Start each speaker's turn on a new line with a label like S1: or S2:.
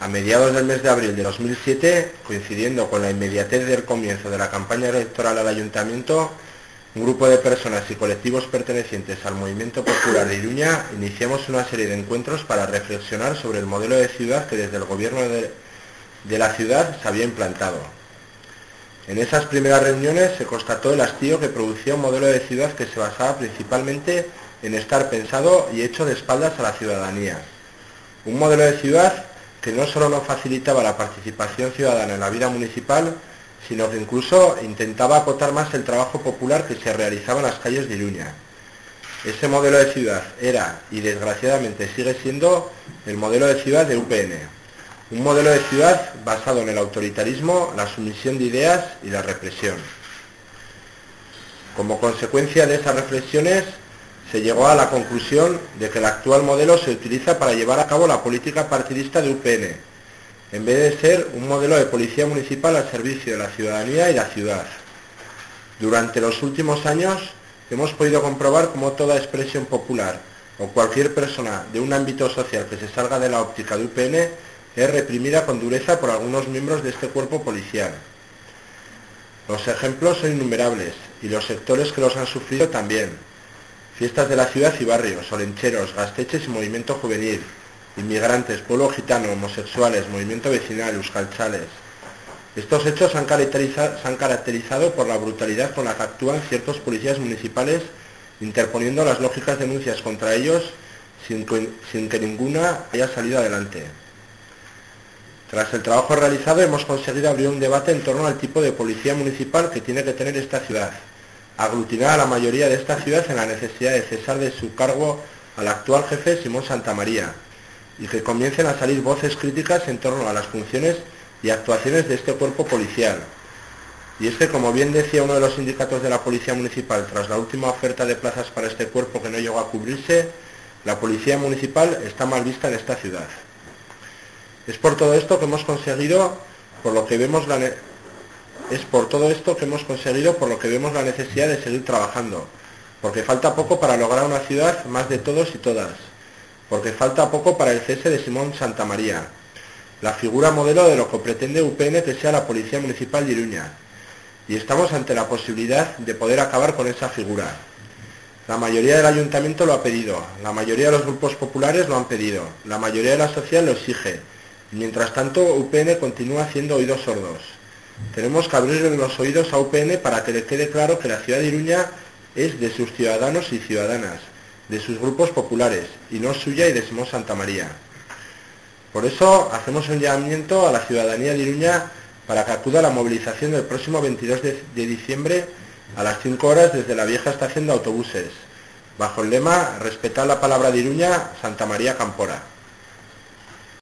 S1: A mediados del mes de abril de 2007, coincidiendo con la inmediatez del comienzo de la campaña electoral al ayuntamiento, un grupo de personas y colectivos pertenecientes al Movimiento Popular de Iruña iniciamos una serie de encuentros para reflexionar sobre el modelo de ciudad que desde el gobierno de, de la ciudad se había implantado. En esas primeras reuniones se constató el hastío que producía un modelo de ciudad que se basaba principalmente en estar pensado y hecho de espaldas a la ciudadanía. Un modelo de ciudad que no solo no facilitaba la participación ciudadana en la vida municipal, sino que incluso intentaba acotar más el trabajo popular que se realizaba en las calles de Iruña. Ese modelo de ciudad era, y desgraciadamente sigue siendo, el modelo de ciudad de UPN. Un modelo de ciudad basado en el autoritarismo, la sumisión de ideas y la represión. Como consecuencia de esas reflexiones, se llegó a la conclusión de que el actual modelo se utiliza para llevar a cabo la política partidista de UPN, en vez de ser un modelo de policía municipal al servicio de la ciudadanía y la ciudad. Durante los últimos años hemos podido comprobar cómo toda expresión popular o cualquier persona de un ámbito social que se salga de la óptica de UPN es reprimida con dureza por algunos miembros de este cuerpo policial. Los ejemplos son innumerables y los sectores que los han sufrido también fiestas de la ciudad y barrios, olencheros, gasteches y movimiento juvenil, inmigrantes, pueblo gitano, homosexuales, movimiento vecinal, euskalchales. Estos hechos se han, caracterizado por la brutalidad con la que actúan ciertos policías municipales interponiendo las lógicas denuncias contra ellos sin que ninguna haya salido adelante. Tras el trabajo realizado hemos conseguido abrir un debate en torno al tipo de policía municipal que tiene que tener esta ciudad aglutinar a la mayoría de esta ciudad en la necesidad de cesar de su cargo al actual jefe Simón Santamaría y que comiencen a salir voces críticas en torno a las funciones y actuaciones de este cuerpo policial. Y es que, como bien decía uno de los sindicatos de la Policía Municipal, tras la última oferta de plazas para este cuerpo que no llegó a cubrirse, la Policía Municipal está mal vista en esta ciudad. Es por todo esto que hemos conseguido, por lo que vemos la, es por todo esto que hemos conseguido, por lo que vemos la necesidad de seguir trabajando, porque falta poco para lograr una ciudad más de todos y todas, porque falta poco para el cese de Simón Santamaría, la figura modelo de lo que pretende UPN que sea la Policía Municipal de Iruña, y estamos ante la posibilidad de poder acabar con esa figura. La mayoría del ayuntamiento lo ha pedido, la mayoría de los grupos populares lo han pedido, la mayoría de la sociedad lo exige, mientras tanto UPN continúa haciendo oídos sordos. Tenemos que abrirle los oídos a UPN para que le quede claro que la ciudad de Iruña es de sus ciudadanos y ciudadanas, de sus grupos populares, y no suya y de Simón Santa María. Por eso hacemos un llamamiento a la ciudadanía de Iruña para que acuda a la movilización del próximo 22 de, diciembre a las 5 horas desde la vieja estación de autobuses, bajo el lema Respetar la palabra de Iruña, Santa María Campora.